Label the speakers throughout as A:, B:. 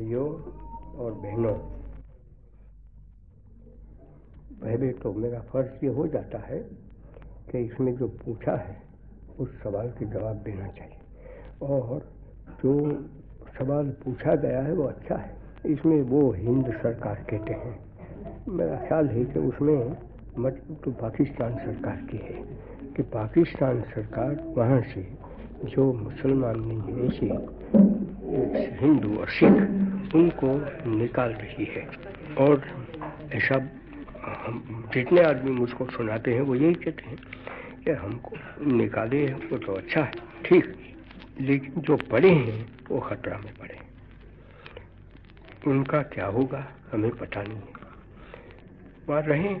A: भाइयों और बहनों पहले तो मेरा फ़र्ज़ ये हो जाता है कि इसमें जो पूछा है, उस सवाल के जवाब देना चाहिए। और जो सवाल पूछा गया है, वो अच्छा है। इसमें वो हिंद सरकार कहते हैं। मेरा ख्याल है कि उसमें मतलब तो पाकिस्तान सरकार की है कि पाकिस्तान सरकार वहाँ से जो मुसलमान नहीं है, ऐसे हिंदू और सिख उनको निकाल रही है। और ऐसा हम जितने आदमी मुझको सुनाते हैं, वो यही कहते हैं कि हमको निकाले वो तो अच्छा है, ठीक। लेकिन जो पढ़े हैं, वो खतरा में पड़े उनका क्या होगा, हमें पता नहीं है। वहाँ रहें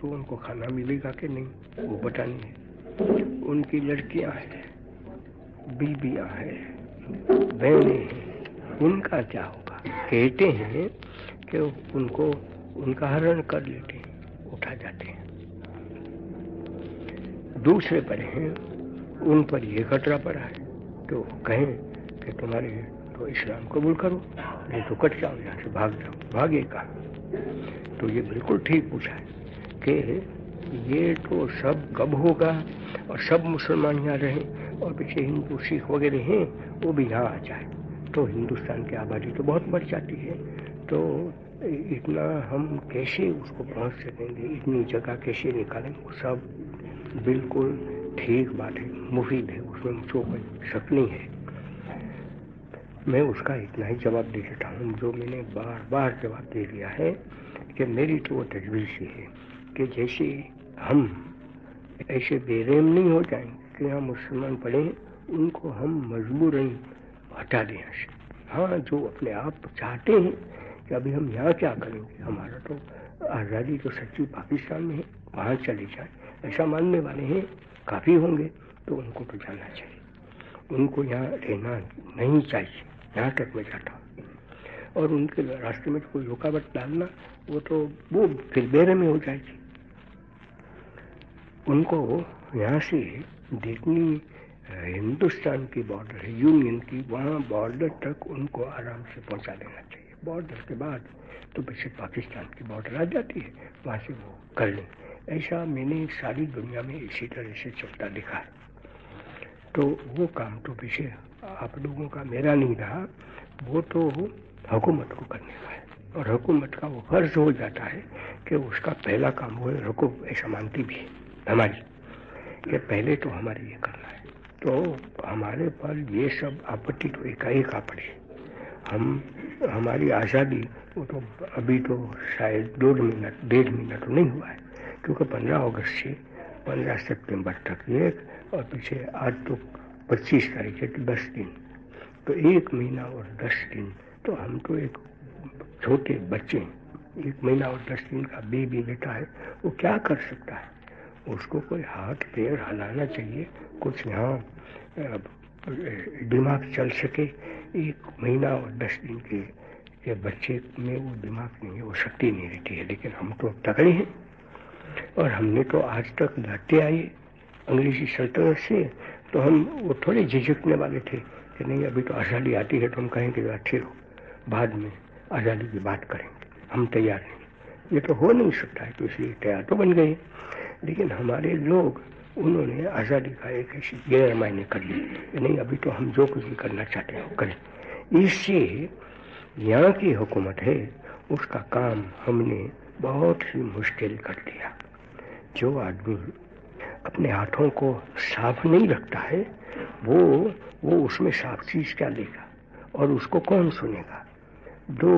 A: तो उनको खाना मिलेगा कि नहीं, वो पता नहीं है। उनकी लड़कियाँ हैं, बीबियाँ हैं, बहनें हैं, उनका क्या होगा? कहते हैं कि उनको, उनका हरण कर लेते हैं, उठा जाते हैं। दूसरे पर हैं, उन पर यह खतरा पड़ा है तो कहें कि तुम्हारे तो इस्लाम कबूल करो, नहीं तो कट जाओ, यहाँ से भाग जाओ भागेगा तो ये बिल्कुल ठीक पूछा है कि ये तो सब कब होगा और सब मुसलमान यहाँ रहें और पीछे हिंदू, सिख वगैरह हैं, वो भी यहाँ आ जाए। तो हिंदुस्तान की आबादी तो बहुत बढ़ जाती है। तो इतना हम कैसे उसको पहुँच सकेंगे? इतनी जगह कैसे निकालेंगे? वो सब बिल्कुल ठीक बात है, मुफीद है, उसमें मुझको कोई शक नहीं है। मैं उसका इतना ही जवाब दे देता हूँ, जो मैंने बार बार जवाब दे दिया है कि मेरी तो वो तजवीज़ ये है कि जैसे हम ऐसे बेरहम नहीं हो जाएँगे कि हम मुसलमान पढ़ें उनको हम मजबूरन हटा दें यहाँ से हाँ जो अपने आप चाहते हैं कि अभी हम यहाँ क्या करेंगे हमारा तो आज़ादी तो सच्ची पाकिस्तान में है, वहाँ चले जाए। ऐसा मानने वाले हैं, काफ़ी होंगे तो उनको तो जाना चाहिए। उनको यहाँ रहना नहीं चाहिए, यहाँ तक मैं जाता हूँ। और उनके रास्ते में कोई रुकावट डालना, वो तो वो फिर बेरे में हो जाएगी। उनको यहाँ से जितनी हिंदुस्तान की बॉर्डर है यूनियन की, वहाँ बॉर्डर तक उनको आराम से पहुँचा देना चाहिए। बॉर्डर के बाद तो पीछे पाकिस्तान की बॉर्डर आ जाती है, वहाँ से वो कर लें। ऐसा मैंने सारी दुनिया में इसी तरह से चलता दिखा। है तो वो काम तो पीछे आप लोगों का मेरा नहीं रहा, वो तो हुकूमत को करने का है। और हुकूमत का वो फ़र्ज़ हो जाता है कि उसका पहला काम वो रुको, ऐसा मानती भी है। हमारी कि पहले तो हमारे ये करना तो हमारे पर ये सब आपत्ति तो एकाएक आ पड़े। हम, हमारी आज़ादी वो तो अभी तो शायद दो मिनट डेढ़ मिनट तो नहीं हुआ है, क्योंकि पंद्रह अगस्त से पंद्रह सितंबर तक एक, और पीछे आज तो पच्चीस तारीख है दस दिन। तो एक महीना और दस दिन तो हम तो एक छोटे बच्चे, एक महीना और दस दिन का बेबी बेटा है, वो क्या कर सकता है? उसको कोई हाथ पैर हलाना चाहिए। कुछ यहाँ दिमाग चल सके। एक महीना और दस दिन के, के बच्चे में वो दिमाग नहीं है वो शक्ति नहीं रहती है। लेकिन हम तो तगड़े हैं। और हमने तो आज तक लड़ते आए अंग्रेज़ी सल्तनत से। तो हम वो थोड़े झिझकने वाले थे कि नहीं अभी तो आज़ादी आती है तो हम कहेंगे अच्छे रहो बाद में आज़ादी की बात करेंगे। हम तैयार नहीं ये तो हो नहीं सकता है तो इसलिए तैयार तो बन गए। लेकिन हमारे लोग, उन्होंने आज़ादी का एक ऐसी गैर मायने कर लिए नहीं, अभी तो हम जो कुछ भी करना चाहते हैं वो करें। इससे यहाँ की हुकूमत है, उसका काम हमने बहुत ही मुश्किल कर दिया जो आदमी अपने हाथों को साफ़ नहीं रखता है, वो वो उसमें साफ़ चीज़ क्या लेगा और उसको कौन सुनेगा? दो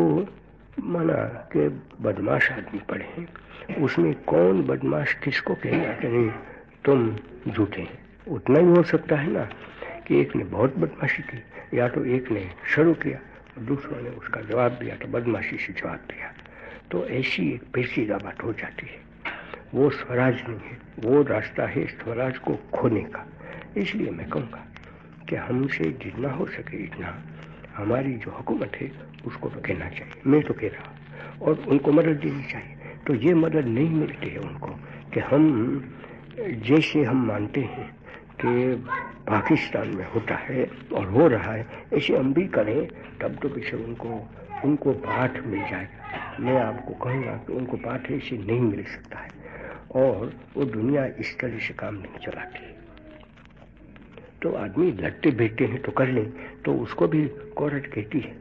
A: मना के बदमाश आदमी पड़े हैं। उसमें कौन बदमाश किसको कहेगा कि नहीं, तुम झूठे उतना ही हो सकता है ना कि एक ने बहुत बदमाशी की, या तो एक ने शुरू किया और दूसरों ने उसका जवाब दिया तो बदमाशी से जवाब दिया। तो ऐसी एक पेचीदा बात हो जाती है। वो स्वराज नहीं है, वो रास्ता है स्वराज को खोने का। इसलिए मैं कहूँगा कि हमसे जितना हो सके इतना हमारी जो हुकूमत है, उसको तो कहना चाहिए। मैं तो कह रहा और उनको मदद देनी चाहिए। तो ये मदद नहीं मिलती है उनको कि हम, जैसे हम मानते हैं कि पाकिस्तान में होता है और हो रहा है, ऐसे हम भी करें, तब तो पीछे उनको उनको पाठ मिल जाएगा। मैं आपको कहूँगा कि उनको पाठ ऐसे नहीं मिल सकता है। और वो दुनिया इस तरह से काम नहीं चलाती तो आदमी लड़ते बैठते हैं तो कर लें तो उसको भी कोर्ट कहती है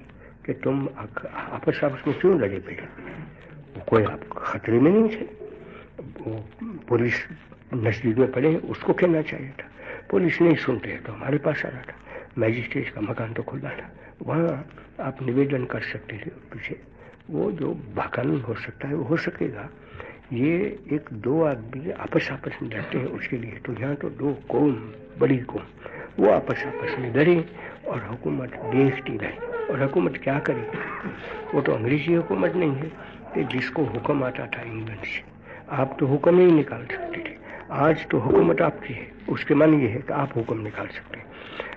A: कि तुम आपस आपस में क्यों लड़े बैठे? कोई आप खतरे में नहीं थे। पुलिस नज़दीक में पड़े उसको कहना चाहिए था। पुलिस नहीं सुनते तो हमारे पास आ रहा था। मैजिस्ट्रेट का मकान तो खुला था। वहाँ आप निवेदन कर सकते थे पीछे। वो जो बाकानून हो सकता है, वो हो सकेगा। ये एक दो आदमी आपस आपस में लड़ते हैं उसके लिए। तो यहाँ तो दो कौम बड़ी कौम वो आपस आपस में लड़े और हुकूमत देखती रहे। और हुकूमत क्या करे? वो तो अंग्रेज़ी हुकूमत नहीं है कि जिसको हुक्म आता था इंग्लैंड से। आप तो हुक्म नहीं निकाल सकते थे। आज तो हुकूमत आपकी है। उसके मन ये है कि आप हुक्म निकाल सकते हैं।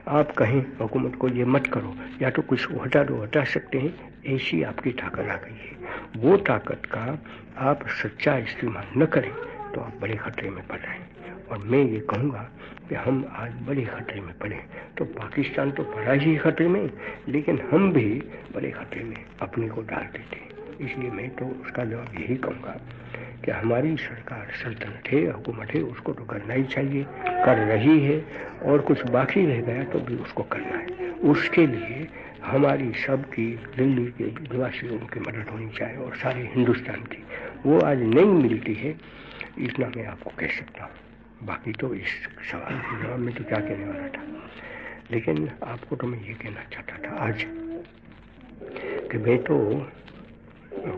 A: आप कहें, हुकूमत को ये मत करो। या तो कुछ हटा दो, हटा सकते हैं। ऐसी आपकी ताकत आ गई है। वो ताकत का आप सच्चा इस्तेमाल न करें तो आप बड़े खतरे में पड़ रहे हैं और मैं ये कहूँगा कि हम आज बड़े खतरे में पड़े तो पाकिस्तान तो पड़ा ही खतरे में, लेकिन हम भी बड़े खतरे में अपने को डाल देते इसलिए मैं तो उसका जवाब यही कहूँगा कि हमारी सरकार सल्तनत है, हुकूमत है, उसको तो करना ही चाहिए, कर रही है, और कुछ बाकी रह गया तो भी उसको करना है। उसके लिए हमारी सबकी, दिल्ली के निवासियों की मदद होनी चाहिए और सारे हिंदुस्तान की। वो आज नहीं मिलती है, इतना मैं आपको कह सकता हूँ। बाकी तो इस सवाल के जवाब में तो क्या कहने वाला था? लेकिन आपको तो मैं ये कहना चाहता था आज कि मैं तो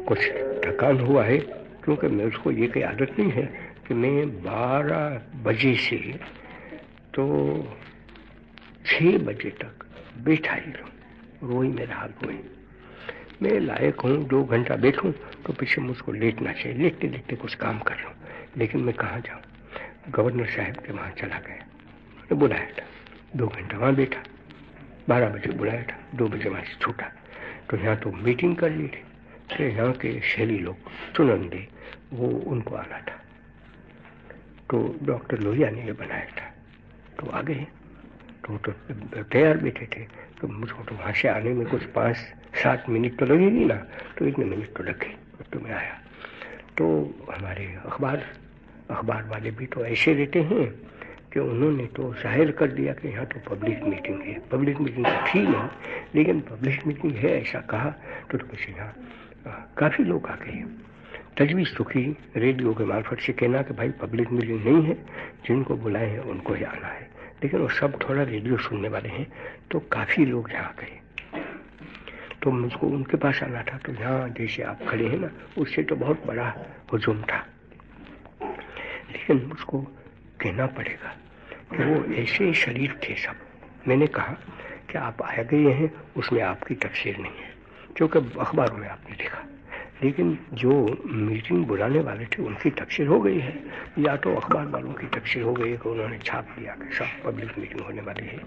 A: कुछ थकान हुआ है, क्योंकि मैं उसको ये कोई आदत नहीं है कि मैं बारह बजे से तो छः बजे तक बैठा ही रहूँ, रोई मेरा हाल रोई मैं लायक हूँ, दो घंटा बैठूँ तो पीछे मुझको लेटना चाहिए लेटते लेटते कुछ काम कर रहा हूँ लेकिन मैं कहाँ जाऊँ? गवर्नर साहब के वहाँ चला गया। उन्होंने बुलाया था। दो घंटा वहाँ बैठा। बारह बजे बुलाया था। दो बजे वहाँ से छूटा। तो यहाँ तो मीटिंग कर ली थी। कि यहाँ के शैली लोग चुनंदे वो उनको आना था। तो डॉक्टर लोहिया ने ये बनाया था। तो आ गए। तो तो तैयार बैठे थे। तो मुझको तो वहाँ से आने में कुछ पाँच, सात मिनट तो लगेगी ना। तो इतने मिनट तो लगे। तो मैं आया। तो हमारे अखबार अखबार वाले भी तो ऐसे रहते हैं कि उन्होंने तो ज़ाहिर कर दिया कि यहाँ तो पब्लिक मीटिंग है। पब्लिक मीटिंग तो थी नहीं लेकिन पब्लिक मीटिंग है ऐसा कहा तो, तो यहाँ काफ़ी लोग आ गए। तजवीज़ तो की रेडियो के मार्फत से कहना कि भाई पब्लिक मीटिंग नहीं है जिनको बुलाए हैं उनको ही आना है। लेकिन वो सब थोड़ा रेडियो सुनने वाले हैं तो काफ़ी लोग यहाँ गए। तो मुझको उनके पास आना था तो यहाँ जैसे आप खड़े हैं ना उससे तो बहुत बड़ा हजूम था। लेकिन मुझको कहना पड़ेगा। कि वो ऐसे शरीफ थे सब। मैंने कहा कि आप आए गए हैं, उसमें आपकी तफसीर नहीं है क्योंकि अखबारों में आपने देखा। लेकिन जो मीटिंग बुलाने वाले थे, उनकी तकसीर हो गई है। या तो अखबार वालों की तकसीर हो गई है कि उन्होंने छाप दिया कि सब पब्लिक मीटिंग होने वाली है।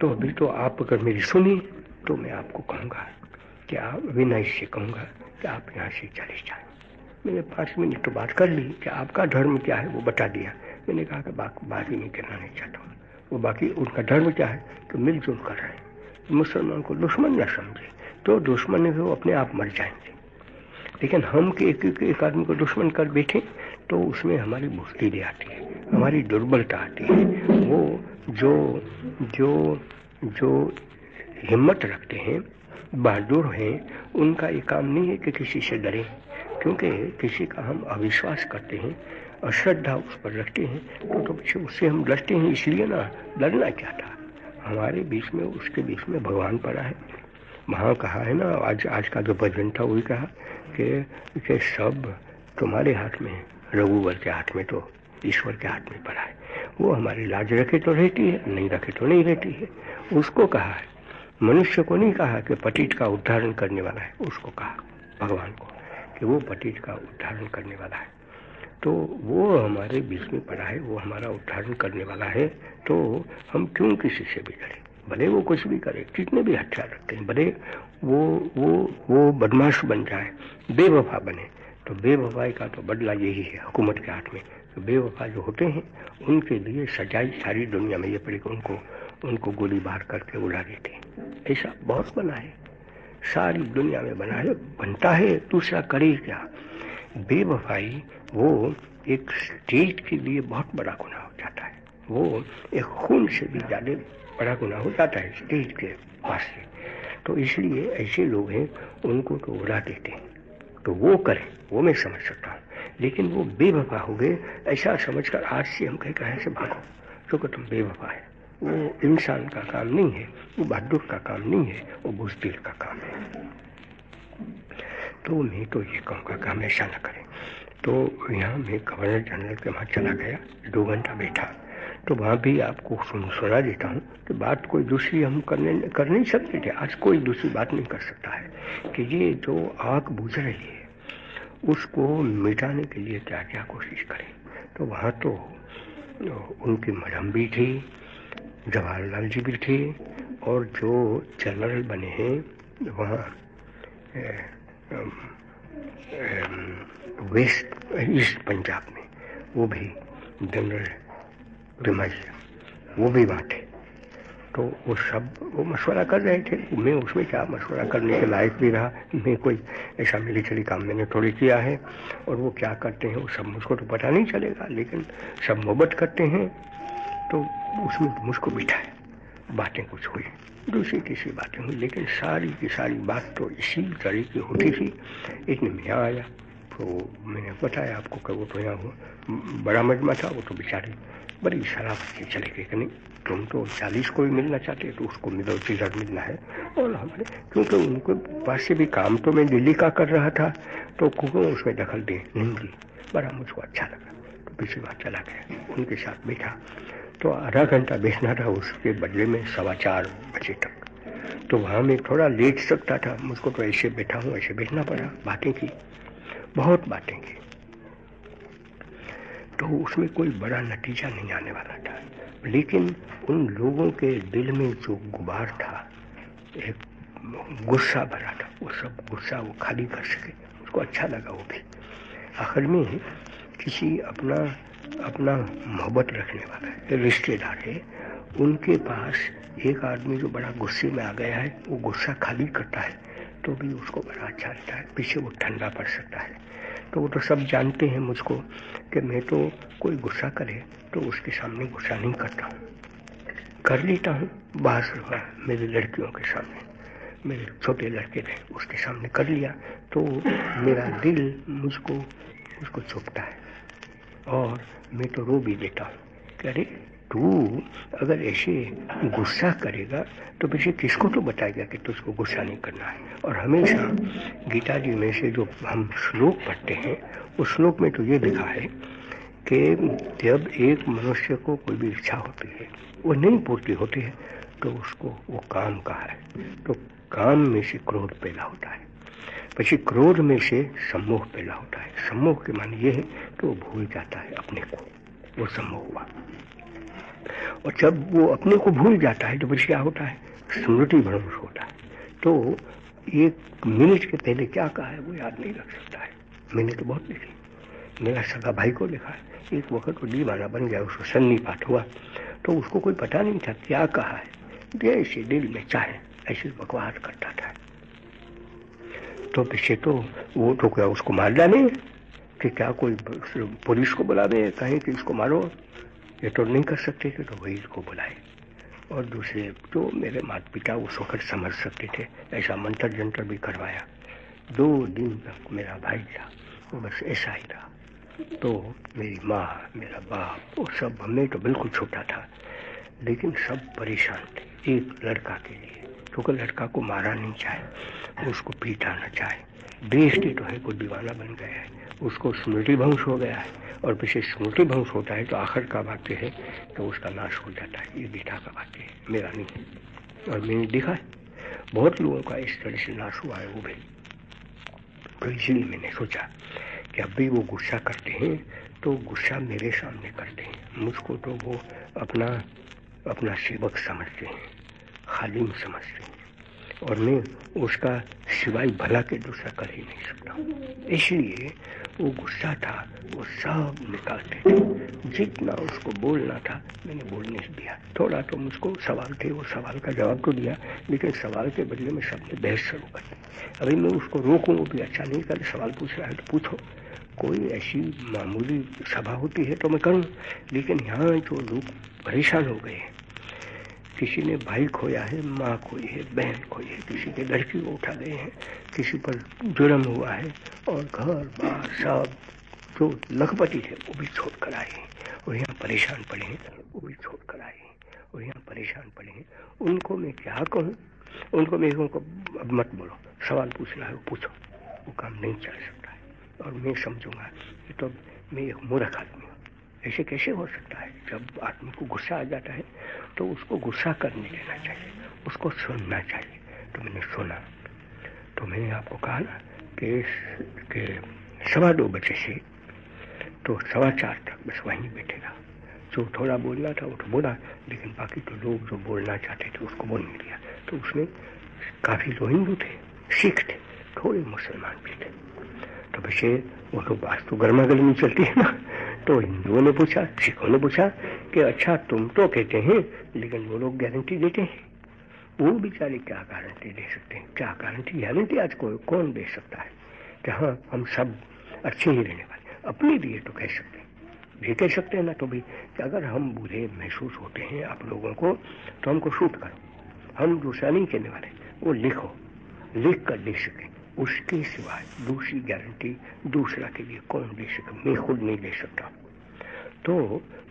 A: तो अभी तो आप अगर मेरी सुनी तो मैं आपको कहूँगा कि आप विनय से कहूँगा कि आप यहाँ से चले जाए। मैंने पाँच मिनट तो बात कर ली कि आपका धर्म क्या है वो बता दिया। मैंने कहा कि बात ही नहीं करना नहीं चाहता वो बाकी उनका धर्म क्या है तो मिलजुल कर रहे मुसलमान को दुश्मन न समझे तो दुश्मन है वो अपने आप मर जाएँगे। लेकिन हम के एक, एक, एक आदमी को दुश्मन कर बैठे तो उसमें हमारी मुश्किलें आती है हमारी दुर्बलता आती है। वो जो जो जो हिम्मत रखते हैं बहादुर हैं उनका ये काम नहीं है कि किसी से डरें। क्योंकि किसी का हम अविश्वास करते हैं अश्रद्धा उस पर रखते हैं तो, तो उससे हम डरते हैं इसलिए ना डरना क्या था? हमारे बीच में उसके बीच में भगवान पड़ा है। वहाँ कहा है ना आज आज का जो भजन था वही कहा कि कि सब तुम्हारे हाथ में रघुवर के हाथ में तो ईश्वर के हाथ में पड़ा है। वो हमारी लाज रखे तो रहती है नहीं रखे तो नहीं रहती है। उसको कहा है मनुष्य को नहीं कहा कि पतित का उद्धारण करने वाला है उसको कहा भगवान को। कि वो पतित का उद्धारण करने वाला है। तो वो हमारे बीच में पड़ा है, वो हमारा उद्धारण करने वाला है। तो हम क्यों किसी से भी डरे भले वो कुछ भी करे कितने भी हथियार रखते हैं भले वो वो वो बदमाश बन जाए, बेवफा बने। तो बेवफाई का तो बदला यही है हुकूमत के हाथ में। तो बेवफा जो होते हैं, उनके लिए सजाई सारी दुनिया में ये पड़ी उनको उनको गोली बार करके उड़ा देते हैं। ऐसा बहुत बना है। सारी दुनिया में बना है, बनता है, दूसरा करे क्या? बेवफाई, वो एक स्टेज के लिए बहुत बड़ा गुना हो जाता है। वो एक खून से भी ज़्यादा बड़ा गुना हो जाता है स्टेट के पास से। तो इसलिए ऐसे लोग हैं, उनको तो उड़ा देते हैं। तो वो करें, वो मैं समझ सकता हूँ। लेकिन वो बेवफा हो गए, ऐसा समझकर आज से हम कहीं कहे से भागो, क्योंकि तुम बेवफा है। वो इंसान का काम नहीं है, वो बहादुर का काम नहीं है, वो बुजदिल का काम है। तो मैं तो ये कहूँगा कि हम ऐसा न करें। तो यहाँ मैं गवर्नर जनरल के वहाँ चला गया, दो घंटा बैठा। तो वहाँ भी आपको सुन, सुना देता हूँ कि बात कोई दूसरी हम करने, कर नहीं सकते थे। आज कोई दूसरी बात नहीं कर सकता है कि ये जो आग बुझ रही है, उसको मिटाने के लिए क्या क्या कोशिश करें। तो वहाँ तो उनकी मैडम भी थी जवाहरलाल जी भी थे और जो जनरल बने हैं, वहाँ वेस्ट, ईस्ट पंजाब में, वो भी जनरल रिमज वो भी वहाँ थे। तो वो सब वो मशवरा कर रहे थे। मैं उसमें क्या मशवरा करने के लायक भी रहा? मैं कोई ऐसा मिलिट्री काम मैंने थोड़ी किया है और वो क्या करते हैं, वो सब मुझको तो पता नहीं चलेगा, लेकिन सब मोहब्बत करते हैं। तो उसमें मुझको बिठाए बातें कुछ हुई दूसरी तीसरी बातें हुई, लेकिन सारी की सारी बात तो इसी तरह की होती थी। एक मैं यहाँ आया तो मैंने बताया आपको कि वो तो यहाँ हुआ। बड़ा मजमा था, वो तो बेचारे बड़ी शराब से चले गए कि नहीं। तुम तो चालीस को भी मिलना चाहते तो उसको मिलो चिल्लर मिलना है। और हमारे क्योंकि उनके पास से भी काम तो मैं दिल्ली का कर रहा था तो क्यों उसमें दखल दे, नहीं दी बड़ा मुझको अच्छा लगा। तो पिछली बार चला गया। उनके साथ बैठा। तो आधा घंटा बैठना था उसके बदले में सवा चार बजे तक। तो वहाँ मैं थोड़ा लेट सकता था, मुझको तो ऐसे बैठा हूँ ऐसे बैठना पड़ा, बातें की, बहुत बातें की। तो उसमें कोई बड़ा नतीजा नहीं आने वाला था, लेकिन उन लोगों के दिल में जो गुबार था, एक गुस्सा भरा था, वो सब गुस्सा वो खाली कर सके, उसको अच्छा लगा वो भी। आखिर में किसी अपना अपना मोहब्बत रखने वाला है रिश्तेदार है। उनके पास एक आदमी जो बड़ा गुस्से में आ गया है, वो गुस्सा खाली करता है तो भी उसको बड़ा अच्छा लगता है। पीछे वो ठंडा पड़ सकता है। तो वो तो सब जानते हैं मुझको कि मैं तो कोई गुस्सा करे तो उसके सामने गुस्सा नहीं करता। हूँ कर लेता हूँ बाहर मेरी लड़कियों के सामने। मेरे छोटे लड़के थे उसके सामने कर लिया तो मेरा दिल मुझको मुझको चुपता है। और मैं तो रो भी देता हूँ अरे तू अगर ऐसे गुस्सा करेगा तो पीछे किसको तो बताएगा कि तुझको गुस्सा नहीं करना है? और हमेशा गीता जी में से जो हम श्लोक पढ़ते हैं, उस श्लोक में तो ये लिखा है कि जब एक मनुष्य को कोई भी इच्छा होती है, वो नहीं पूर्ति होती है तो उसको वो काम का है। तो काम में से क्रोध पैदा होता है। પછી क्रोध में से सम्मोह पैदा होता है। सम्मोह के मान ये है कि वो भूल जाता है अपने को। वो सम्मोह हुआ। और जब वो अपने को भूल जाता है तो फिर क्या होता है, स्मृति भ्रंश होता है तो एक मिनट के पहले क्या कहा है, वो याद नहीं रख सकता है। मैंने तो बहुत लिखी। मेरा सगा भाई को लिखा है। एक वक्त वो दीवाना बन गया, उसको सन्नी पाठ हुआ। तो उसको कोई पता नहीं था क्या कहा है। जैसे दिल में चाहे, ऐसे बकवास करता था। तो पीछे तो वो तो क्या उसको मार डाले कि क्या कोई पुलिस को बुला दे कहें कि इसको मारो? ये तो नहीं कर सकते थे तो वही इसको बुलाए। और दूसरे तो मेरे माता पिता उस वक्त समझ सकते थे, ऐसा मंत्र जंत्र भी करवाया। दो दिन तक मेरा भाई था, वो बस ऐसा ही रहा तो मेरी माँ, मेरा बाप, वो सब हमें तो बिल्कुल छोटा था। लेकिन सब परेशान थे, एक लड़का के लिए। क्योंकि लड़का को मारा नहीं चाहे उसको पीटा ना चाहे देश के तो है, कोई दीवाना बन गया है। उसको स्मृति भंश हो गया है। और पीछे स्मृति भंश होता है तो आखिर का वाक्य है तो उसका नाश हो जाता है। ये गीता का वाक्य है, मेरा नहीं है। और मैंने देखा है, बहुत लोगों का इस तरह से नाश हुआ है वो भी। तो इसलिए मैंने सोचा कि अब भी वो गुस्सा करते हैं तो गुस्सा मेरे सामने करते हैं। मुझको तो वो अपना अपना सेवक समझते हैं। खालिम समझते हैं। और मैं उसका सिवाय भला के दूसरा कर ही नहीं सकता इसलिए वो गुस्सा था, वो सब निकालते थे। जितना उसको बोलना था, मैंने बोलने दिया। थोड़ा तो मुझको सवाल थे, वो सवाल का जवाब तो दिया, लेकिन सवाल के बदले में सबने बहस शुरू कर दी। अभी मैं उसको रोकूँ, वो भी अच्छा नहीं कर सवाल पूछ रहा है तो पूछो। कोई ऐसी मामूली सभा होती है तो मैं करूँ, लेकिन यहाँ जो लोग परेशान हो गए हैं। किसी ने भाई खोया है, माँ खोई है, बहन खोई है, किसी के लड़की को उठा गए हैं, किसी पर जुर्म हुआ है और घर बार सब जो लखपति है वो भी छोड़ कर आए हैं और यहाँ परेशान पड़े हैं, वो भी छोड़ कर आए हैं और यहाँ परेशान पड़े हैं। उनको मैं क्या कहूँ? उनको मैं उनको अब मत बोलो। सवाल पूछना है, वो पूछो। वो काम नहीं चल सकता है। और मैं समझूँगा कि तो मैं एक मूर्ख आदमी ऐसे कैसे हो सकता है? जब आदमी को गुस्सा आ जाता है तो उसको गुस्सा करने देना चाहिए उसको सुनना चाहिए। तो मैंने सुना? तो मैंने आपको कहा ना कि, कि सवा दो बजे से तो सवा चार तक बस वहीं बैठेगा। जो थोड़ा बोलना था वो तो बोला लेकिन बाकी तो लोग जो बोलना चाहते थे उसको बोल नहीं दिया। तो उसमें काफ़ी जो हिंदू थे सिख थे थोड़े मुसलमान भी थे। तो वैसे वो तो बात तो गर्मा गर्मी चलती है ना तो हिंदुओं ने पूछा सिखों ने पूछा कि अच्छा तुम तो कहते हैं, लेकिन वो लोग गारंटी देते हैं। वो बेचारे क्या गारंटी दे सकते हैं? क्या गारंटी गारंटी आज कोई कौन दे सकता है? कि हाँ हम सब अच्छे ही रहने वाले अपने लिए तो कह सकते हैं। ये कह सकते हैं ना तो भी कि अगर हम बुरे महसूस होते हैं आप लोगों को तो हमको शूट करो। हम दूसरा नहीं कहने वाले वो लिखो। लिख कर लिख सके। उसके सिवाय दूसरी गारंटी दूसरा के लिए कौन दे सकता, मैं खुद नहीं दे सकता। तो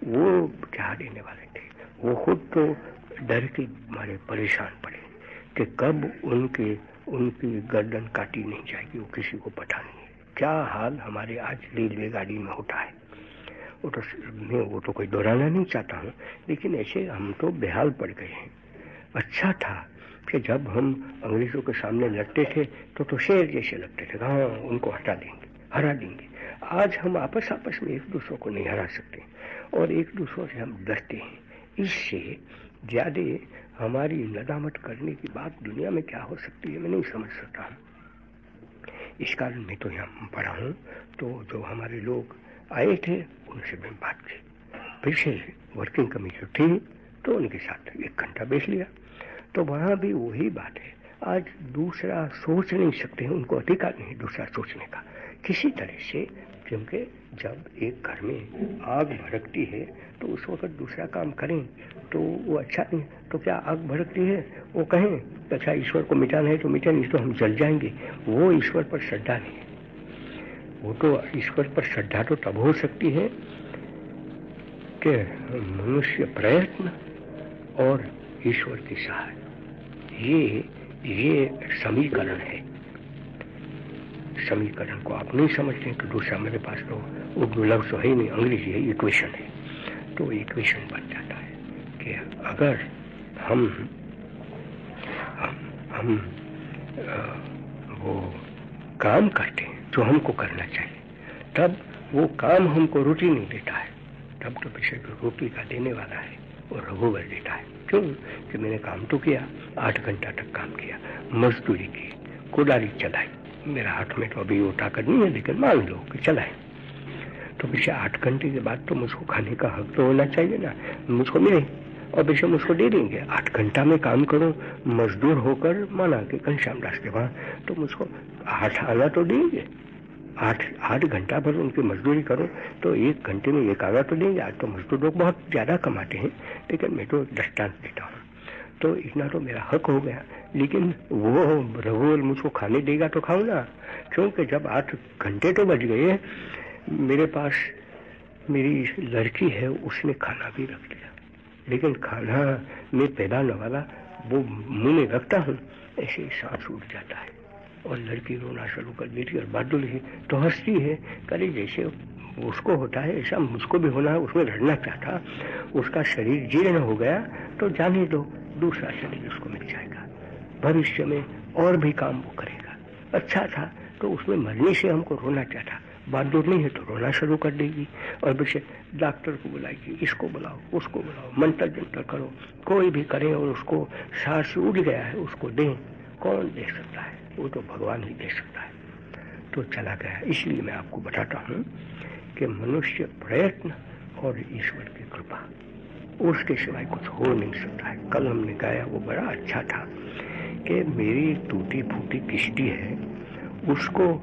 A: वो क्या देने वाले थे? वो खुद तो डर के मारे परेशान पड़े कि कब उनके, उनकी गर्दन काटी नहीं जाएगी, वो किसी को पता नहीं है। क्या हाल हमारे आज रेलवे गाड़ी में होता है? वो तो मैं वो तो कोई दोहराना नहीं चाहता हूँ, लेकिन ऐसे हम तो बेहाल पड़ गए हैं। अच्छा था कि जब हम अंग्रेज़ों के सामने लड़ते थे तो तो शेर जैसे लगते थे। हाँ उनको हटा देंगे, हरा देंगे। आज हम आपस आपस में एक दूसरों को नहीं हरा सकते और एक दूसरों से हम डरते हैं। इससे ज़्यादा हमारी नदामत करने की बात दुनिया में क्या हो सकती है, मैं नहीं समझ सकता। इस कारण मैं तो यहाँ पढ़ा हूँ। तो जो हमारे लोग आए थे, उनसे मैं बात की। फिर से वर्किंग कमेटी थी तो उनके साथ एक घंटा बैठ लिया। तो वहाँ भी वही बात है। आज दूसरा सोच नहीं सकते, उनको अधिकार नहीं, दूसरा सोचने का। किसी तरह से, क्योंकि जब एक घर में आग भड़कती है तो उस वक्त दूसरा काम करें तो वो अच्छा नहीं। तो क्या आग भड़कती है? वो कहें अच्छा ईश्वर को मिटाना है तो मिटा, नहीं तो हम जल जाएँगे। वो ईश्वर पर श्रद्धा नहीं है। वो तो ईश्वर पर श्रद्धा तो तब हो सकती है कि मनुष्य प्रयत्न और ईश्वर की सहाय ये ये समीकरण है। समीकरण को आप नहीं समझते तो दूसरा मेरे पास तो उर्दू लफ्ज तो है नहीं अंग्रेज़ी है इक्वेशन है। तो इक्वेशन बन जाता है कि अगर हम हम, हम आ, वो काम करते हैं जो हमको करना चाहिए तब वो काम हमको रोटी नहीं देता है। तब तो जो रोटी का देने वाला है। वो रघुवर देता है। क्यों? कि मैंने काम तो किया, आठ घंटा तक काम किया, मजदूरी की, कुदारी चलाई। मेरा हाथ में तो अभी वो ताकत नहीं है, लेकिन मान लो कि चलाए तो पीछे आठ घंटे के बाद तो मुझको खाने का हक तो होना चाहिए ना, मुझको मिले। और पीछे मुझको दे देंगे। आठ घंटा में काम करो, मजदूर होकर माना कि घनश्याम दास के वहाँ तो मुझको आठ आना तो देंगे। आठ आठ घंटा भर उनकी मजदूरी करो तो एक घंटे में एक आगा तो देंगे आज तो मजदूर लोग बहुत ज़्यादा कमाते हैं, लेकिन मैं तो दृष्टांत देता हूँ। तो इतना तो मेरा हक हो गया। लेकिन वो रघुवर मुझको खाने देगा तो खाऊ ना क्योंकि जब आठ घंटे तो बज गए, मेरे पास मेरी लड़की है, उसने खाना भी रख दिया। लेकिन खाना में पैदा न वाला, वो मुँह में रखता हूँ, ऐसे सांस उठ जाता है। और लड़की रोना शुरू कर देती और बादुल ही तो हंसती है। करे जैसे उसको होता है, ऐसा मुझको भी होना है, उसमें लड़ना चाहता उसका शरीर जीर्ण हो गया तो जाने दो। दूसरा शरीर उसको मिल जाएगा। भविष्य में और भी काम वो करेगा। अच्छा था तो उसमें मरने से हमको रोना चाहता बात दूर नहीं है तो रोना शुरू कर देगी। और विषय डॉक्टर को बुलाएगी इसको बुलाओ, उसको बुलाओ, मंत्र जंतर करो। कोई भी करे और उसको सांस उड़ गया है, उसको दें। कौन दे सकता है? वो तो भगवान ही दे सकता है। तो चला गया। इसलिए मैं आपको बताता हूँ कि मनुष्य प्रयत्न और ईश्वर की कृपा। उसके सिवाय कुछ हो नहीं सकता है। कल हमने गाया, वो बड़ा अच्छा था कि मेरी टूटी फूटी किश्ती है, उसको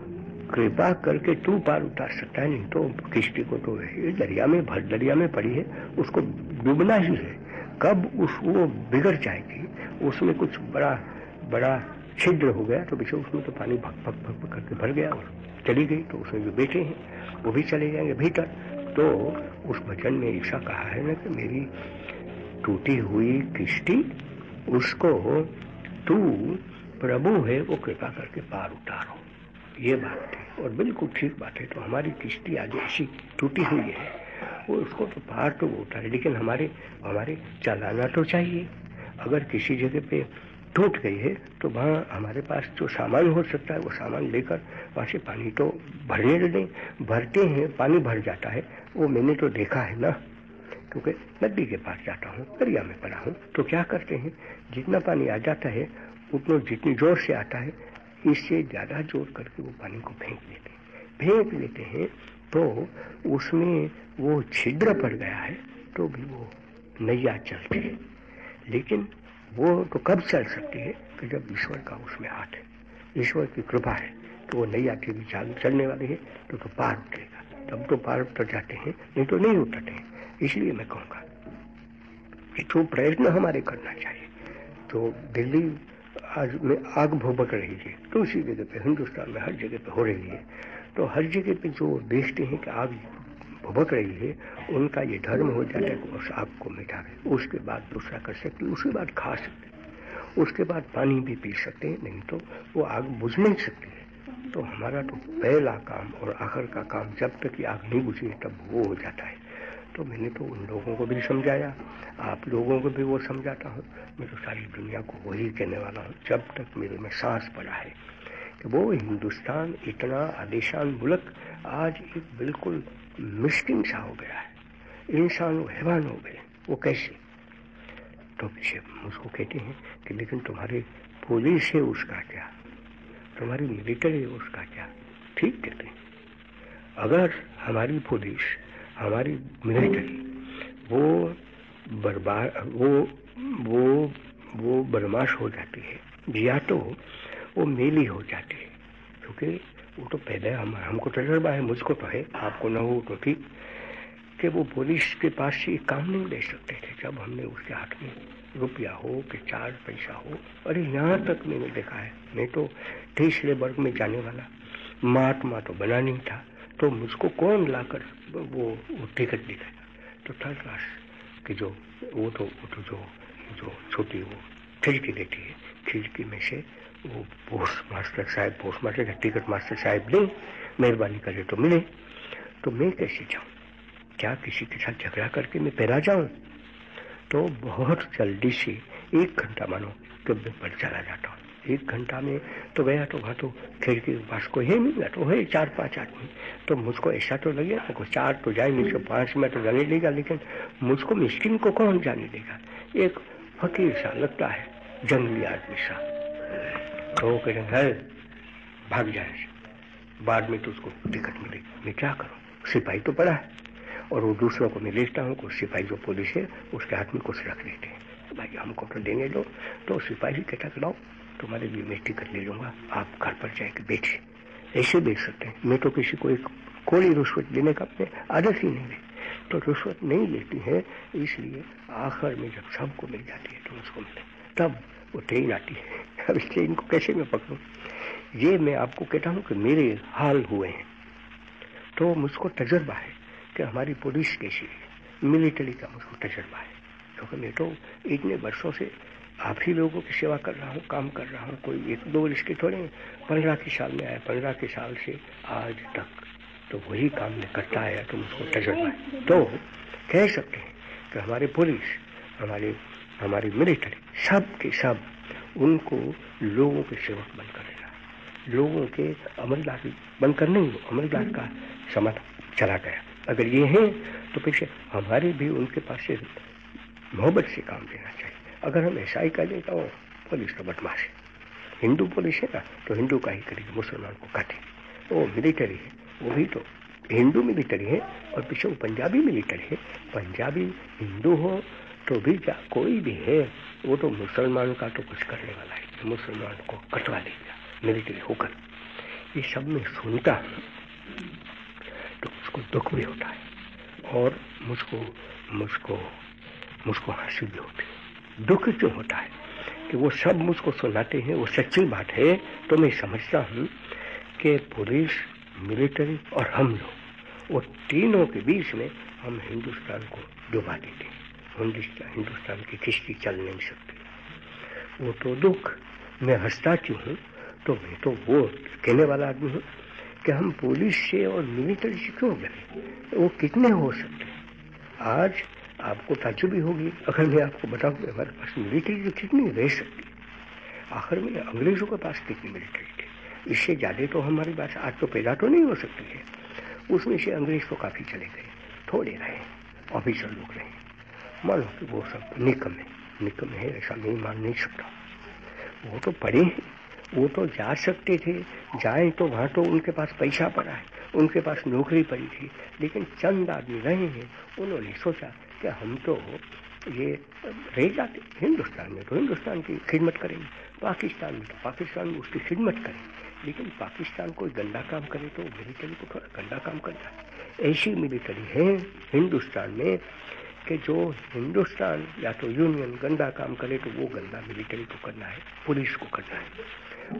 A: कृपा करके तू पार उतार सकता है, नहीं तो किश्ती को तो दरिया में भर, दरिया में पड़ी है, उसको डूबना ही है। कब उस वो बिगड़ जाएगी, उसमें कुछ बड़ा बड़ा छिद्र हो गया तो पीछे उसमें तो पानी भक भक भक करके भर गया और चली गई तो उसमें जो बेटे हैं, वो भी चले जाएँगे भीतर। तो उस भजन में ऐसा कहा है ना कि मेरी टूटी हुई किश्ती, उसको तू प्रभु है, वो कृपा करके पार उतारो। ये बात थी। और बिल्कुल ठीक बात है तो हमारी किश्ती आज ऐसी टूटी हुई है, वो उसको तो पार तो वो उतारे, लेकिन हमारे हमारे चलाना तो चाहिए। अगर किसी जगह पे टूट गई है तो वहाँ हमारे पास जो सामान हो सकता है, वो सामान लेकर वहाँ से पानी तो भरने दें भरते हैं, पानी भर जाता है। वो मैंने तो देखा है ना, क्योंकि नदी के पास जाता हूँ, दरिया में पड़ा हूँ। तो क्या करते हैं, जितना पानी आ जाता है, उतना जितनी ज़ोर से आता है, इससे ज़्यादा ज़ोर करके वो पानी को फेंक लेते हैं। फेंक लेते हैं तो उसमें वो छिद्र पड़ गया है तो भी वो नैया चलती है। लेकिन वो तो कब चल सकती है? कि जब ईश्वर का उसमें हाथ है। ईश्वर की कृपा है तो वो नैया की भी चाल चलने वाली है तो तो पार उठेगा। तब तो पार उतर जाते हैं, नहीं तो नहीं उतरते हैं। इसलिए मैं कहूँगा कि जो प्रयत्न हमारे करना चाहिए तो दिल्ली आज में आग भुबक रही है तो उसी जगह पे, हिंदुस्तान में हर जगह पे हो रही है। तो हर जगह पे जो देखते हैं कि आग भुबक रही है उनका ये धर्म हो जाता है कि उस आग को मिटावे। उसके बाद दूसरा कर सकते उसके बाद खा सकते उसके बाद पानी भी पी सकते हैं नहीं तो वो आग बुझ नहीं सकती है। तो हमारा तो पहला काम और आखिर का काम जब तक ये आग नहीं बुझी तब वो हो जाता है। तो मैंने तो उन लोगों को भी समझाया। आप लोगों को भी वो समझाता हूँ। मैं तो सारी दुनिया को वही कहने वाला हूँ जब तक मेरे में सांस पड़ा है। कि वो हिंदुस्तान इतना आलिशान मुल्क आज एक बिल्कुल मिस्किन सा हो गया है। इंसान वो हैवान हो गए। वो कैसे? तो पीछे मुझको कहते हैं कि लेकिन तुम्हारी पुलिस है उसका क्या? तुम्हारी मिलिट्री है उसका क्या? ठीक कहते हैं। अगर हमारी पुलिस, हमारी मिलिट्री, वो बर्बाद, वो वो वो बदमाश हो जाती है, या तो वो मेली हो जाती है, क्योंकि वो तो पहले हम हमको तजर्बा है मुझको तो है आपको न हो तो ठीक। कि वो पुलिस के पास से काम नहीं ले सकते थे जब हमने उसके हाथ में रुपया हो कि चार पैसा हो। अरे यहाँ तक मैंने देखा है मैं तो तीसरे वर्ग में जाने वाला। महात्मा तो बना नहीं था तो मुझको कौन लाकर वो, वो टिकट दिखाया तो थर्ड क्लास की जो वो तो वो तो जो जो छोटी वो खिड़की देती है खिड़की में से वो पोस्ट मास्टर साहब पोस्ट मास्टर का टिकट मास्टर साहब नहीं मेहरबानी करे तो मिले। तो मैं कैसे जाऊँ? क्या किसी के साथ झगड़ा करके मैं पैरा जाऊँ? तो बहुत जल्दी से एक घंटा मानो तो मैं पर चला जाता हूँ। एक घंटा में तो गया तो वहाँ तो खिड़की के पास कोई है नहीं तो है चार पाँच आदमी। तो मुझको ऐसा तो लगे ना चार तो जाए नहीं तो पाँच में तो जाने देगा, लेकिन मुझको मिस्किन को कौन जाने देगा? एक फकीर सा लगता है, जंगली आदमी सा। तो कहते है, भाग जाए बाद में तो उसको दिक्कत मिलेगी। मैं क्या करूँ? सिपाही तो पड़ा है। और वो दूसरों को मैं लेता हूँ कुछ सिपाही जो पुलिस है, उसके हाथ में कुछ रख देते हैं। भाई, हमको तो देने दो। तो सिपाही कहता लाओ, तुम्हारे लिए मैं टिकट ले लूँगा। आप घर पर जाके बेचे ऐसे बेच सकते हैं। मैं तो किसी को एक कोई रुश्वत देने का अपने आदत ही नहीं है। तो रुश्वत नहीं लेती है, इसलिए आखिर में जब सबको मिल जाती है तो उसको मिले। तब वो ट्रेन आती है। अब इस ट्रेन को कैसे मैं पकड़ू। ये मैं आपको कहता हूँ कि मेरे हाल हुए हैं। तो मुझको तजर्बा है कि हमारी पुलिस कैसी है। मिलिट्री का मुझको तजर्बा है। क्योंकि मैं तो इतने वर्षों से आप ही लोगों की सेवा कर रहा हूँ, काम कर रहा हूँ। कोई एक दो वर्ष के थोड़े पंद्रह के साल में आया पंद्रह के साल से आज तक। तो वही काम में करता आया तो मुझको तजर्बा है। तो कह सकते हैं कि हमारे पुलिस, हमारे, हमारी मिलिट्री सब के सब उनको लोगों के सेवक बनकर रहना लोगों के अमलदार बनकर नहीं अमलदार का समाधान चला गया। अगर ये है तो पीछे हमारे भी उनके पास से मोहब्बत से काम लेना चाहिए। अगर हम ऐसा ही कर हो पुलिस तो बदमाश है। हिंदू पुलिस है ना तो हिंदू का ही करेगी मुसलमान को काटे। वो मिलिट्री है, वो भी तो हिंदू मिलिट्री है और पीछे वो पंजाबी मिलिट्री है। पंजाबी हिंदू हो तो भी क्या, कोई भी है, वो तो मुसलमान का तो कुछ करने वाला है, मुसलमान को कटवा देगा मिलिट्री होकर। ये सब में सुनता तो उसको दुख भी होता है, और मुझको मुझको मुझको हँसी भी होती है। दुख क्यों होता है? कि वो सब मुझको सुनाते हैं, वो सच्ची बात है तो मैं समझता हूँ कि पुलिस मिलिट्री और हम लोग, वो तीनों के बीच में हम हिंदुस्तान को डुबा देते हैं। हिंदुस्तान हिंदुस्तान की किश्ती चल नहीं सकती। वो तो दुख। मैं हंसता क्यों हूँ? तो मैं तो वो कहने वाला आदमी हूँ कि हम पुलिस से और मिलिट्री से क्यों डरे? वो कितने हो सकते आज आपको ताजुबी होगी। अगर मैं आपको बताऊँ कि हमारे पास मिलिट्री तो कितनी रह सकती आखिर में अंग्रेज़ों के पास कितनी मिलिट्री थी? इससे ज़्यादा तो हमारे पास आज तो पैदा तो नहीं हो सकती है। उसमें से अंग्रेज़ तो काफ़ी चले गए। थोड़े रहे। ऑफिसर लोग रहे। मान कि वो सब निकम है निकम है, ऐसा नहीं मान नहीं सकता। वो तो पढ़े हैं, वो तो जा सकते थे, जाए तो वहाँ तो उनके पास पैसा पड़ा है, उनके पास नौकरी पड़ी थी, लेकिन चंद आदमी रहे हैं, उन्होंने सोचा कि हम तो ये रह जाते, हिंदुस्तान में तो हिंदुस्तान की खिदमत करेंगे, पाकिस्तान में तो पाकिस्तान में उसकी खिदमत करें, लेकिन पाकिस्तान कोई गंदा काम करे तो मिलिट्री को थोड़ा गंदा काम करता है। ऐसी मिलिट्री है, हिंदुस्तान में कि जो हिंदुस्तान या तो यूनियन गंदा काम करे तो वो गंदा मिलिट्री को करना है पुलिस को करना है।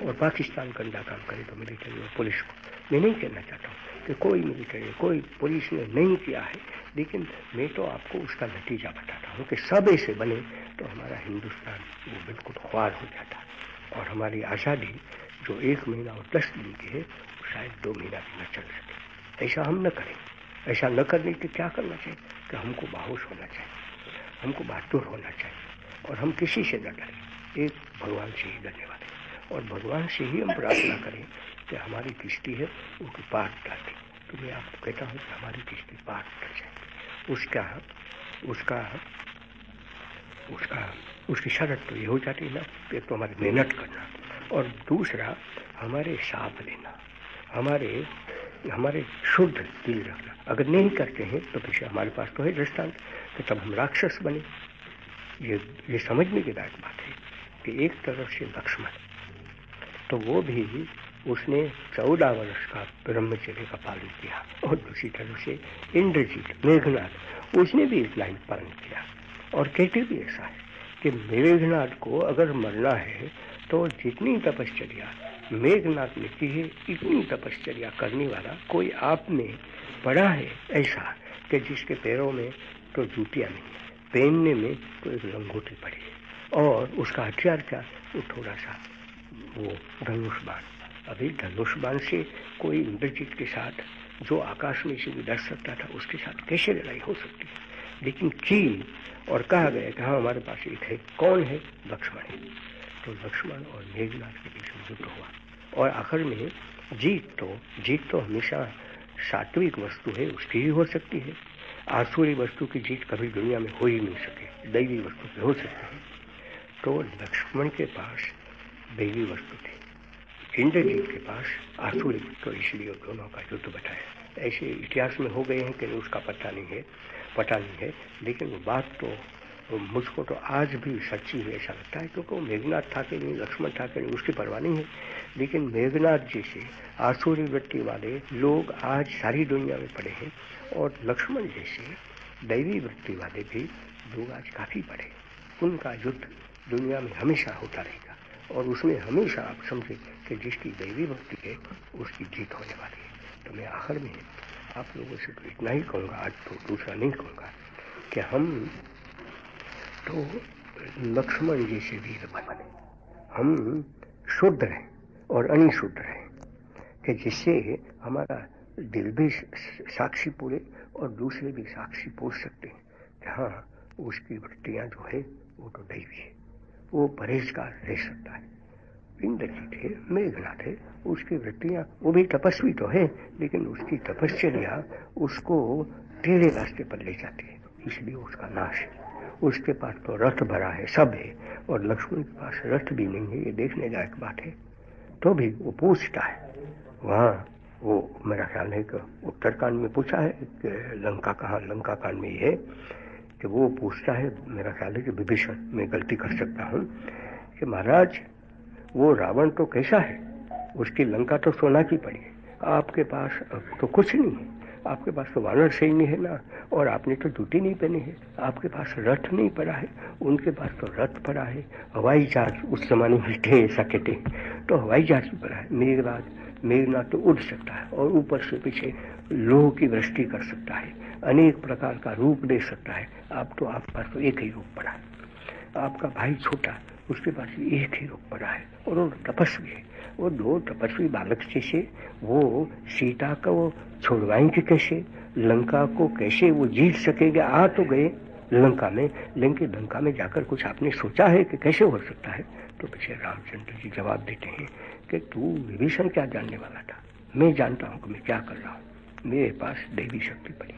A: और पाकिस्तान गंदा काम करे तो मिलिट्री और पुलिस को। मैं नहीं कहना चाहता हूँ कि कोई मिलिट्री कोई पुलिस ने नहीं किया है, लेकिन मैं तो आपको उसका नतीजा बताता हूँ कि सब ऐसे बने तो हमारा हिंदुस्तान वो बिल्कुल ख्वार हो जाता। और हमारी आज़ादी जो एक महीना और दस दिन की है, वो शायद दो महीना भी न चल सके। ऐसा हम न करें। ऐसा न करने के क्या करना चाहिए? कि हमको बाहोश होना चाहिए, हमको बहादुर होना चाहिए, और हम किसी से न डरें। एक भगवान से ही डरने वाले और भगवान से ही हम प्रार्थना करें कि हमारी किश्ती है, उनकी पार डालती तो मैं आपको कहता हूँ कि हमारी किश्ती पार कर जाए। उसका उसका उसका, उसकी शरत तो ये हो जाती है ना एक तो हमारी मेहनत करना, और दूसरा हमारे साथ लेना हमारे हमारे शुद्ध दिल रखना अगर नहीं करते हैं तो पीछे हमारे पास तो है दृष्टांत। तो तब हम राक्षस बने। ये ये समझने की बात है कि एक तरफ़ से लक्ष्मण तो वो भी उसने चौदह वर्ष का ब्रह्मचर्य का पालन किया। और दूसरी तरफ़ से इंद्रजीत मेघनाथ उसने भी इतना ही पालन किया। और कहते भी ऐसा है कि मेघनाथ को अगर मरना है तो जितनी तपश्चर्या मेघनाथ ने की है, इतनी तपश्चर्या करने वाला कोई आपने पढ़ा है ऐसा कि जिसके पैरों में तो जूतियाँ नहीं पहनने में तो एक लंगोटी पड़ी है और उसका हथियार क्या, वो थोड़ा सा, वो धनुष बाण अभी धनुष बाण से कोई इंद्रजीत के साथ जो आकाश में से डर सकता था, उसके साथ कैसे लड़ाई हो सकती है? लेकिन की और कहा गया कि हाँ हमारे पास एक है, कौन है? लक्ष्मण है। तो लक्ष्मण और मेघनाथ के बीच में युद्ध हुआ। और आखिर में जीत तो जीत तो हमेशा सात्विक वस्तु है, उसकी ही हो सकती है। आसुरी वस्तु की जीत कभी दुनिया में हो ही नहीं सके, दैवी वस्तु पे हो सकती है। तो लक्ष्मण के पास दैवी वस्तु थी, इंद्रजीत के पास आसुरी तो इसलिए दोनों का युद्ध बताया। ऐसे इतिहास में हो गए हैं कि उसका पता नहीं है, पता नहीं है, लेकिन वो बात तो मुझको तो आज भी सच्ची है ऐसा लगता है, क्योंकि वो मेघनाथ कि नहीं, लक्ष्मण कि नहीं, उसकी परवाह नहीं है। लेकिन मेघनाथ जी से आसूरी वृत्ति वाले लोग आज सारी दुनिया में पड़े हैं, और लक्ष्मण जैसे दैवी वृत्ति वाले भी लोग आज काफ़ी पड़े उनका युद्ध दुनिया में हमेशा होता रहेगा, और उसमें हमेशा आप समझे कि जिसकी दैवी भक्ति है, उसकी जीत होने वाली है। तो मैं आखिर में आप लोगों से तो इतना ही कहूँगा, आज तो दूसरा नहीं कहूँगा, कि हम तो लक्ष्मण जैसे वीर बने। हम शुद्ध रहें और अनिशुद्ध रहें कि जिससे हमारा दिल भी साक्षी पूरे और दूसरे भी साक्षी पूछ सकते हैं कि हाँ उसकी वृत्तियाँ जो है, वो तो दैवी है। वो परहेजगार रह सकता है। इंद्रजीत थे, मेघना थे, उसकी वृत्तियाँ, वो भी तपस्वी तो है, लेकिन उसकी तपश्चर्या उसको टेढ़े रास्ते पर ले जाती है। इसलिए उसका नाश है उसके पास तो रथ भरा है, सब है, और लक्ष्मण के पास रथ भी नहीं है, ये देखने लायक बात है। तो भी वो पूछता है। वहाँ वो, मेरा ख्याल है कि उत्तरकांड में पूछा है कि लंका कहाँ, लंका कांड में ये है कि वो पूछता है, मेरा ख्याल है कि विभीषण मैं गलती कर सकता हूँ कि महाराज, वो रावण तो कैसा है? उसकी लंका तो सोना की पड़ी है। आपके पास अब तो कुछ नहीं है। आपके पास तो वानर सैन्य है ना, और आपने तो जूती नहीं पहनी है। आपके पास रथ नहीं पड़ा है, उनके पास तो रथ पड़ा है। हवाई जहाज़ उस जमाने में थे, ऐसा तो हवाई जहाज़ भी पड़ा है। मेघराज मेघनाथ तो उड़ सकता है, और ऊपर से पीछे लोह की वृष्टि कर सकता है। अनेक प्रकार का रूप दे सकता है। आप तो आपके पास तो एक ही रूप पड़ा। है आपका भाई छोटा उसके पास एक ही रूप पड़ा है और वो तपस्वी है। वो दो तपस्वी बालक जैसे, वो सीता को वो छुड़वाएँगे कैसे? लंका को कैसे वो जीत सकेंगे? आ तो गए लंका में। लेकिन लंका में जाकर कुछ आपने सोचा है कि कैसे हो सकता है? तो पीछे रामचंद्र जी जवाब देते हैं कि तू विभीषण क्या जानने वाला था? मैं जानता हूँ कि मैं क्या कर रहा हूँ। मेरे पास देवी शक्ति पड़ी।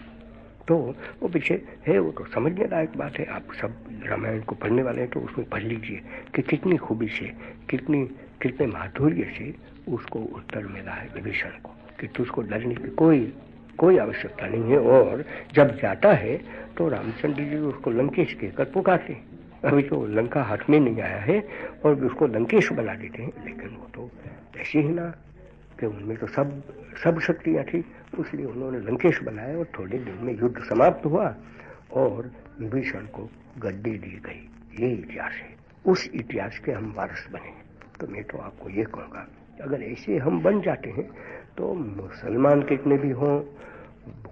A: तो वो पीछे है, वो तो समझने लायक बात है। आप सब रामायण को पढ़ने वाले हैं तो उसमें पढ़ लीजिए कि कितनी खूबी से, कितनी, कितने माधुर्य से उसको उत्तर मिला है विभीषण को, कि तुझको डरने की कोई कोई आवश्यकता नहीं है। और जब जाता है तो रामचंद्र जी उसको लंकेश कहकर पुकारते अभी तो लंका हाथ में नहीं आया है, और उसको लंकेश बना देते हैं, लेकिन वो तो ऐसे ही ना कि उनमें तो सब सब शक्तियाँ थी इसलिए उन्होंने लंकेश बनाया और थोड़े दिन में युद्ध समाप्त हुआ और विभीषण को गद्दी दी गई ये इतिहास है। उस इतिहास के हम वारस बने तो मैं तो आपको ये कहूँगा अगर ऐसे हम बन जाते हैं तो मुसलमान कितने भी हों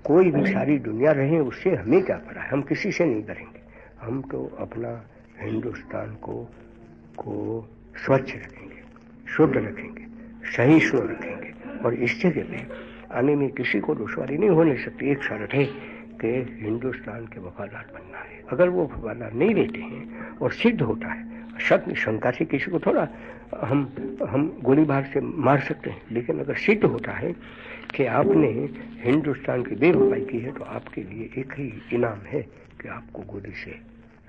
A: कोई भी सारी दुनिया रहे उससे हमें क्या पड़ा है हम किसी से नहीं करेंगे हम तो अपना हिंदुस्तान को को स्वच्छ रखेंगे शुद्ध रखेंगे। सहिष्णु रखेंगे। और इस जगह पे आने में किसी को दुश्वारी नहीं होने सकती। एक शर्त है कि हिंदुस्तान के वफादार बनना है। अगर वो वफादार नहीं रहते हैं और सिद्ध होता है, शक शंका से किसी को थोड़ा हम हम गोलीबार से मार सकते हैं। लेकिन अगर सिद्ध होता है कि आपने हिंदुस्तान की बेवफाई की है तो आपके लिए एक ही इनाम है कि आपको गोली से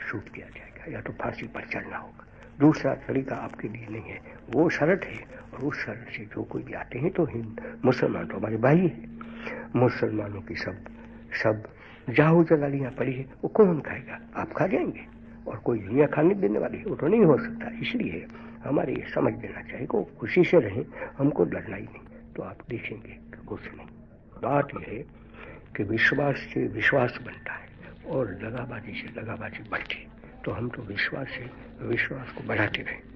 A: शूट किया जाएगा, या तो फांसी पर चढ़ना होगा। दूसरा तरीका आपके लिए नहीं है। वो शर्त है और उस शर्त से जो कोई भी आते हैं तो हिंद, मुसलमान तो हमारे भाई है। मुसलमानों की सब सब जाहो जलालियाँ पड़ी है, वो कौन खाएगा? आप खा जाएँगे। और कोई दुनिया खाने देने वाली है, वो तो नहीं हो सकता। इसलिए हमारे ये समझ लेना चाहिए को खुशी से रहें, हमको डरना ही नहीं। तो आप देखेंगे कुछ नहीं बात यह है कि विश्वास से विश्वास बनता है और लगाबाजी से लगाबाजी बढ़ती तो हम तो विश्वास से विश्वास को बढ़ाते रहे।